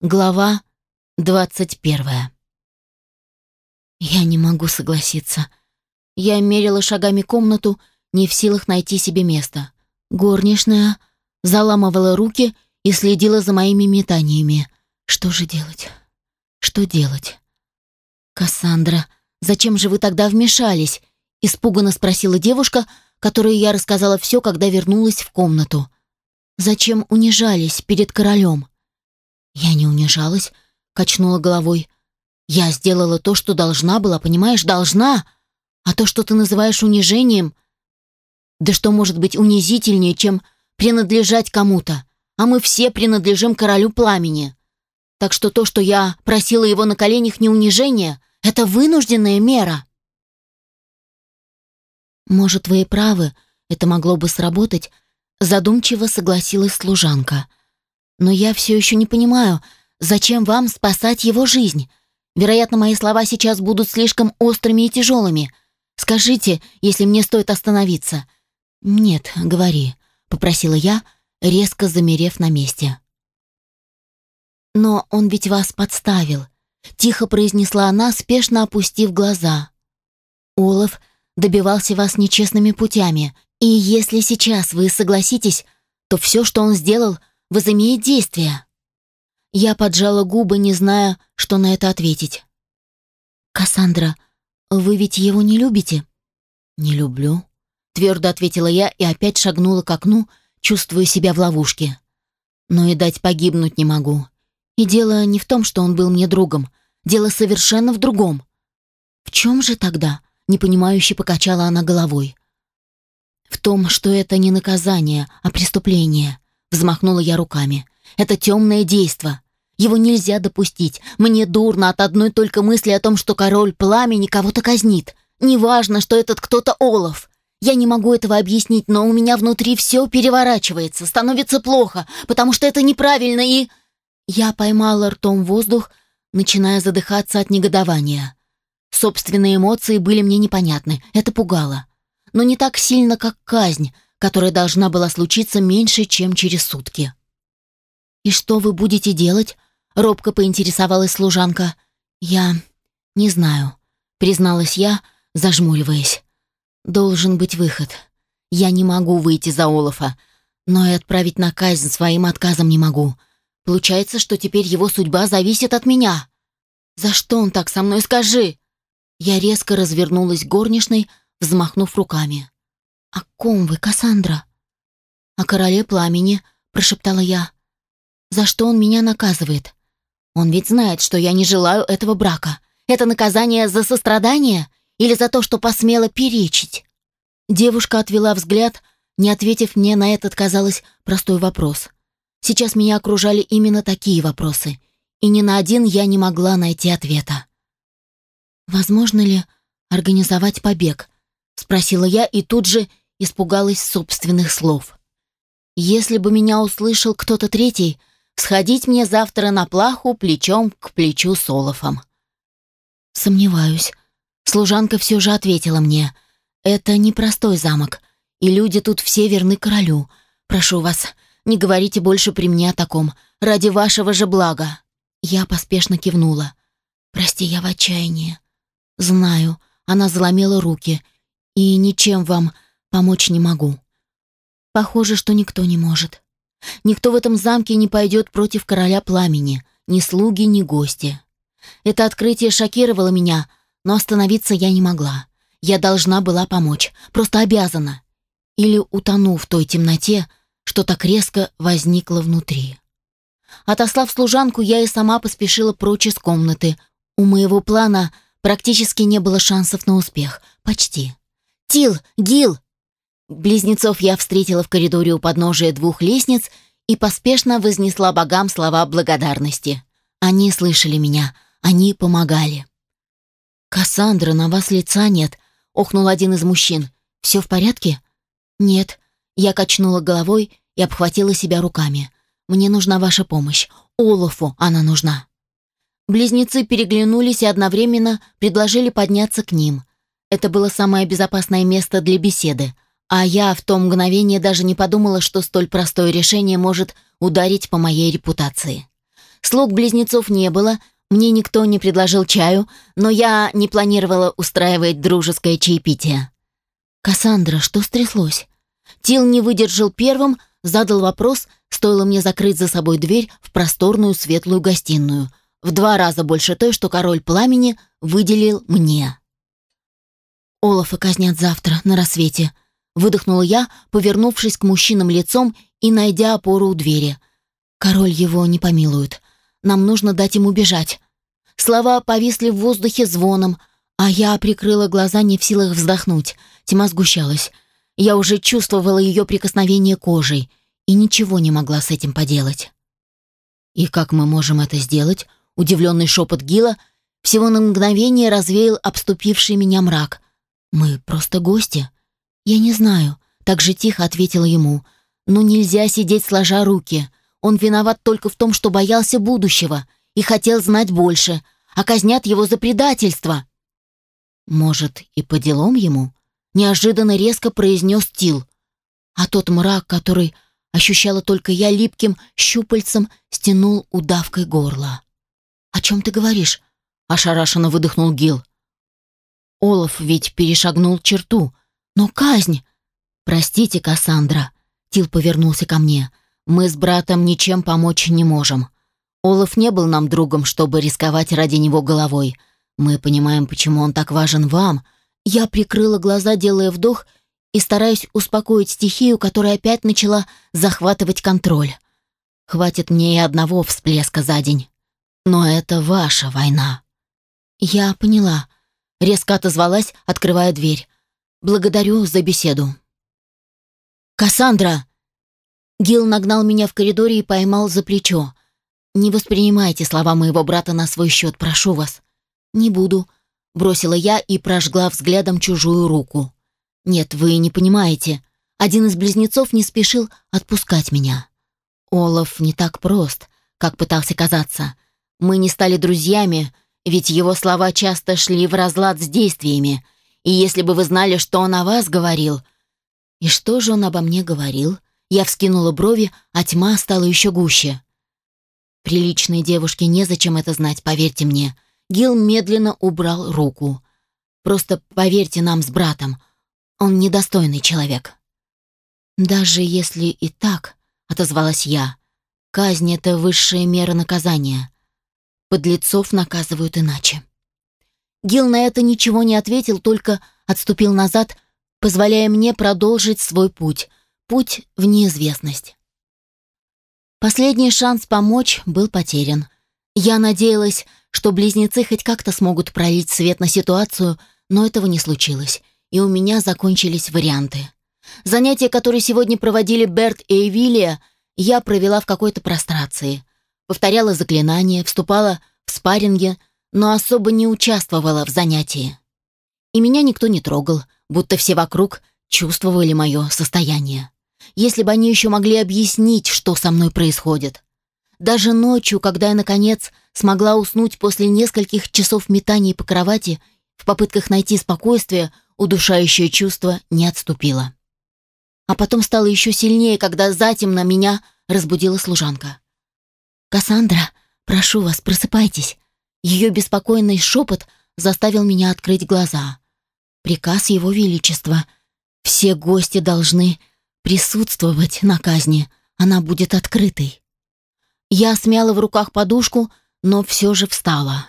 Глава двадцать первая. Я не могу согласиться. Я мерила шагами комнату, не в силах найти себе места. Горничная заламывала руки и следила за моими метаниями. Что же делать? Что делать? Кассандра, зачем же вы тогда вмешались? Испуганно спросила девушка, которой я рассказала все, когда вернулась в комнату. Зачем унижались перед королем? Я не унижалась, качнула головой. Я сделала то, что должна была, понимаешь, должна. А то, что ты называешь унижением, да что может быть унизительнее, чем принадлежать кому-то? А мы все принадлежим королю пламени. Так что то, что я просила его на коленях, не унижение, это вынужденная мера. Может, вы и правы, это могло бы сработать, задумчиво согласилась служанка. Но я все еще не понимаю, зачем вам спасать его жизнь? Вероятно, мои слова сейчас будут слишком острыми и тяжелыми. Скажите, если мне стоит остановиться. Нет, говори, попросила я, резко замерев на месте. Но он ведь вас подставил, тихо произнесла она, спешно опустив глаза. Олаф добивался вас нечестными путями, и если сейчас вы согласитесь, то все, что он сделал, возымеет действие. Я поджала губы, не зная, что на это ответить. «Кассандра, вы ведь его не любите?» «Не люблю», — твердо ответила я и опять шагнула к окну, чувствуя себя в ловушке. «Но и дать погибнуть не могу. И дело не в том, что он был мне другом. Дело совершенно в другом». «В чем же тогда?» — непонимающе покачала она головой. «В том, что это не наказание, а преступление. Взмахнула я руками. «Это темное действо. Его нельзя допустить. Мне дурно от одной только мысли о том, что король пламени кого-то казнит. Неважно, что этот кто-то Олаф. Я не могу этого объяснить, но у меня внутри все переворачивается, становится плохо, потому что это неправильно и...» Я поймала ртом воздух, начиная задыхаться от негодования. Собственные эмоции были мне непонятны, это пугало. Но не так сильно, как казнь, которая должна была случиться меньше, чем через сутки. «И что вы будете делать?» — робко поинтересовалась служанка. «Я не знаю», — призналась я, зажмуриваясь. «Должен быть выход. Я не могу выйти за Олафа, но и отправить на казнь своим отказом не могу. Получается, что теперь его судьба зависит от меня. За что он так со мной, скажи?» Я резко развернулась горничной, взмахнув руками. «О ком вы, Кассандра?» «О короле пламени», — прошептала я. «За что он меня наказывает? Он ведь знает, что я не желаю этого брака. Это наказание за сострадание или за то, что посмела перечить?» Девушка отвела взгляд, не ответив мне на этот, казалось, простой вопрос. Сейчас меня окружали именно такие вопросы, и ни на один я не могла найти ответа. «Возможно ли организовать побег?» — спросила я и тут же испугалась собственных слов. Если бы меня услышал кто-то третий, сходить мне завтра на плаху плечом к плечу с Олафом. Сомневаюсь. Служанка все же ответила мне. Это непростой замок, и люди тут все верны королю. Прошу вас, не говорите больше при мне о таком, ради вашего же блага. Я поспешно кивнула. Прости, я в отчаянии. Знаю, она заломила руки. И ничем вам Помочь не могу. Похоже, что никто не может. Никто в этом замке не пойдет против короля пламени, ни слуги, ни гости. Это открытие шокировало меня, но остановиться я не могла. Я должна была помочь, просто обязана. Или утону в той темноте, что так резко возникла внутри. Отослав служанку, я и сама поспешила прочь из комнаты. У моего плана практически не было шансов на успех. Почти. «Тил! Гил!» Близнецов я встретила в коридоре у подножия двух лестниц и поспешно вознесла богам слова благодарности. Они слышали меня, они помогали. «Кассандра, на вас лица нет», — охнул один из мужчин. «Все в порядке?» «Нет». Я качнула головой и обхватила себя руками. «Мне нужна ваша помощь. Олафу она нужна». Близнецы переглянулись и одновременно предложили подняться к ним. Это было самое безопасное место для беседы — а я в то мгновение даже не подумала, что столь простое решение может ударить по моей репутации. Слуг близнецов не было, мне никто не предложил чаю, но я не планировала устраивать дружеское чаепитие. «Кассандра, что стряслось?» Тил не выдержал первым, задал вопрос, стоило мне закрыть за собой дверь в просторную светлую гостиную, в два раза больше той, что король пламени выделил мне. «Олафа казнят завтра, на рассвете», — выдохнула я, повернувшись к мужчинам лицом и найдя опору у двери. «Король его не помилует. Нам нужно дать ему бежать». Слова повисли в воздухе звоном, а я прикрыла глаза, не в силах вздохнуть. Тьма сгущалась. Я уже чувствовала ее прикосновение кожей и ничего не могла с этим поделать. «И как мы можем это сделать?» Удивленный шепот Гила всего на мгновение развеял обступивший меня мрак. «Мы просто гости». «Я не знаю», — так же тихо ответила ему. «Но нельзя сидеть сложа руки. Он виноват только в том, что боялся будущего и хотел знать больше, а казнят его за предательство». «Может, и по делам ему?» — неожиданно резко произнес Тил. А тот мрак, который ощущала только я липким щупальцем, стянул удавкой горло. «О чем ты говоришь?» — ошарашенно выдохнул Гил. «Олаф ведь перешагнул черту. Но казнь...» «Простите, Кассандра», — Тил повернулся ко мне. «Мы с братом ничем помочь не можем. Олаф не был нам другом, чтобы рисковать ради него головой. Мы понимаем, почему он так важен вам». Я прикрыла глаза, делая вдох и стараясь успокоить стихию, которая опять начала захватывать контроль. Хватит мне и одного всплеска за день. Но это ваша война. Я поняла. Резко отозвалась, открывая дверь. Благодарю за беседу. «Кассандра!» Гил нагнал меня в коридоре и поймал за плечо. «Не воспринимайте слова моего брата на свой счет, прошу вас». «Не буду», — бросила я и прожгла взглядом чужую руку. «Нет, вы не понимаете. Один из близнецов не спешил отпускать меня. Олаф не так прост, как пытался казаться. Мы не стали друзьями, ведь его слова часто шли в разлад с действиями. И если бы вы знали, что он о вас говорил... И что же он обо мне говорил? Я вскинула брови, а тьма стала еще гуще. Приличной девушке незачем это знать, поверьте мне. Гил медленно убрал руку. Просто поверьте нам с братом, он недостойный человек. Даже если и так, отозвалась я, казнь — это высшая мера наказания. Подлецов наказывают иначе. Гил на это ничего не ответил, только отступил назад, позволяя мне продолжить свой путь, путь в неизвестность. Последний шанс помочь был потерян. Я надеялась, что близнецы хоть как-то смогут пролить свет на ситуацию, но этого не случилось, и у меня закончились варианты. Занятия, которые сегодня проводили Берт и Эвилия, я провела в какой-то прострации повторяла заклинания, вступала в спарринги, но особо не участвовала в занятии. И меня никто не трогал, будто все вокруг чувствовали мое состояние. Если бы они еще могли объяснить, что со мной происходит. Даже ночью, когда я, наконец, смогла уснуть после нескольких часов метаний по кровати, в попытках найти спокойствие, удушающее чувство не отступило. А потом стало еще сильнее, когда затем на меня разбудила служанка. «Кассандра, прошу вас, просыпайтесь!» Ее беспокойный шепот заставил меня открыть глаза. Приказ Его Величества. Все гости должны присутствовать на казни. Она будет открытой. Я смяла в руках подушку, но все же встала.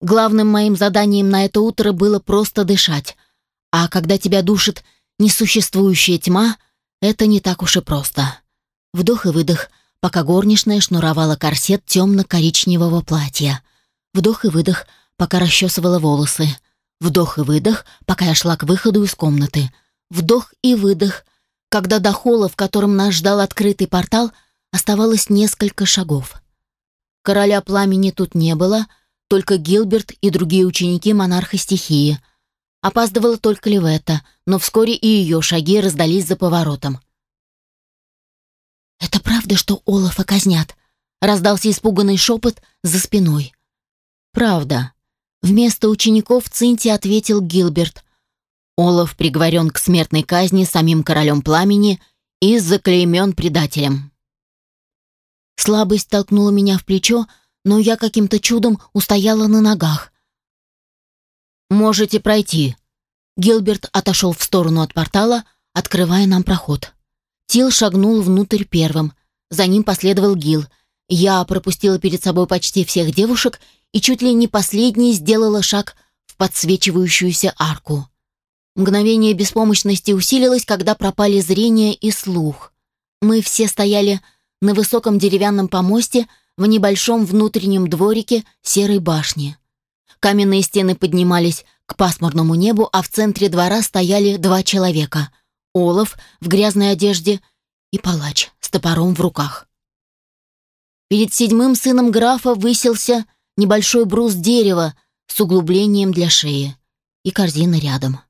Главным моим заданием на это утро было просто дышать. А когда тебя душит несуществующая тьма, это не так уж и просто. Вдох и выдох — пока горничная шнуровала корсет темно-коричневого платья. Вдох и выдох, пока расчесывала волосы. Вдох и выдох, пока я шла к выходу из комнаты. Вдох и выдох, когда до холла, в котором нас ждал открытый портал, оставалось несколько шагов. Короля пламени тут не было, только Гилберт и другие ученики монарха стихии. Опаздывала только Левета, но вскоре и ее шаги раздались за поворотом. «Это правда, что Олафа казнят?» — раздался испуганный шепот за спиной. «Правда». Вместо учеников Цинти ответил Гилберт. Олаф приговорен к смертной казни самим королем пламени и заклеймен предателем. Слабость толкнула меня в плечо, но я каким-то чудом устояла на ногах. «Можете пройти». Гилберт отошел в сторону от портала, открывая нам проход. Тил шагнул внутрь первым. За ним последовал Гил. Я пропустила перед собой почти всех девушек и чуть ли не последней сделала шаг в подсвечивающуюся арку. Мгновение беспомощности усилилось, когда пропали зрение и слух. Мы все стояли на высоком деревянном помосте в небольшом внутреннем дворике серой башни. Каменные стены поднимались к пасмурному небу, а в центре двора стояли два человека — Олаф в грязной одежде и палач с топором в руках. Перед седьмым сыном графа высился небольшой брус дерева с углублением для шеи и корзина рядом.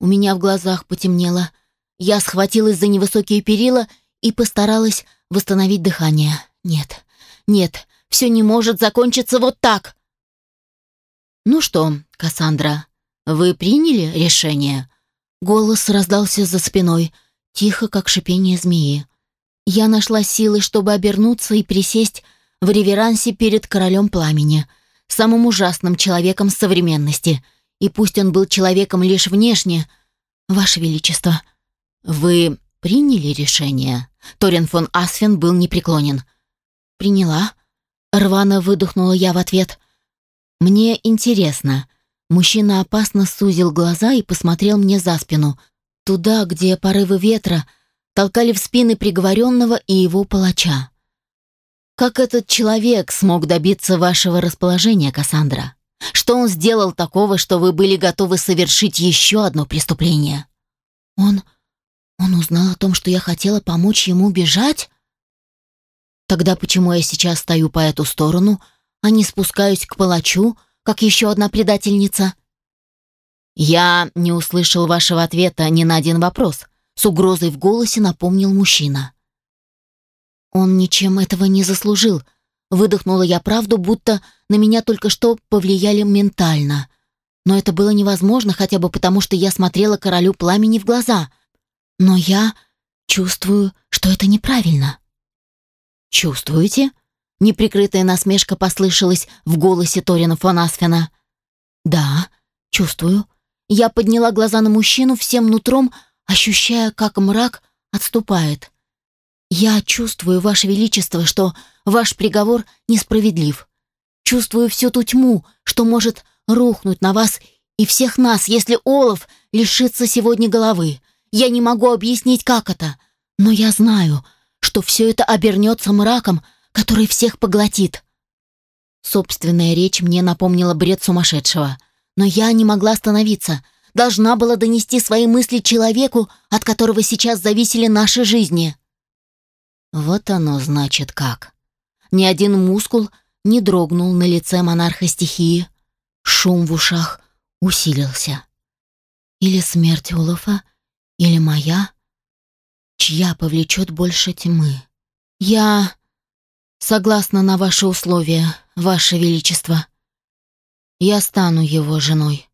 У меня в глазах потемнело. Я схватилась за невысокие перила и постаралась восстановить дыхание. Нет, нет, все не может закончиться вот так. «Ну что, Кассандра, вы приняли решение?» Голос раздался за спиной, тихо, как шипение змеи. Я нашла силы, чтобы обернуться и присесть в реверансе перед королем пламени, самым ужасным человеком современности. И пусть он был человеком лишь внешне, Ваше Величество, вы приняли решение? Торин фон Асфен был непреклонен. Приняла. Рвано выдохнула я в ответ. Мне интересно, Мужчина опасно сузил глаза и посмотрел мне за спину, туда, где порывы ветра толкали в спины приговоренного и его палача. «Как этот человек смог добиться вашего расположения, Кассандра? Что он сделал такого, что вы были готовы совершить еще одно преступление?» «Он... он узнал о том, что я хотела помочь ему бежать?» «Тогда почему я сейчас стою по эту сторону, а не спускаюсь к палачу, как еще одна предательница?» «Я не услышал вашего ответа ни на один вопрос», с угрозой в голосе напомнил мужчина. «Он ничем этого не заслужил», выдохнула я правду, будто на меня только что повлияли ментально. Но это было невозможно, хотя бы потому, что я смотрела королю пламени в глаза. Но я чувствую, что это неправильно. «Чувствуете?» Неприкрытая насмешка послышалась в голосе Торина фон Асфена. «Да, чувствую». Я подняла глаза на мужчину всем нутром, ощущая, как мрак отступает. «Я чувствую, Ваше Величество, что ваш приговор несправедлив. Чувствую всю ту тьму, что может рухнуть на вас и всех нас, если Олаф лишится сегодня головы. Я не могу объяснить, как это, но я знаю, что все это обернется мраком, который всех поглотит. Собственная речь мне напомнила бред сумасшедшего. Но я не могла остановиться. Должна была донести свои мысли человеку, от которого сейчас зависели наши жизни. Вот оно значит как. Ни один мускул не дрогнул на лице монарха стихии. Шум в ушах усилился. Или смерть Олафа, или моя, чья повлечет больше тьмы. Я Согласна на ваши условия, ваше величество. Я стану его женой.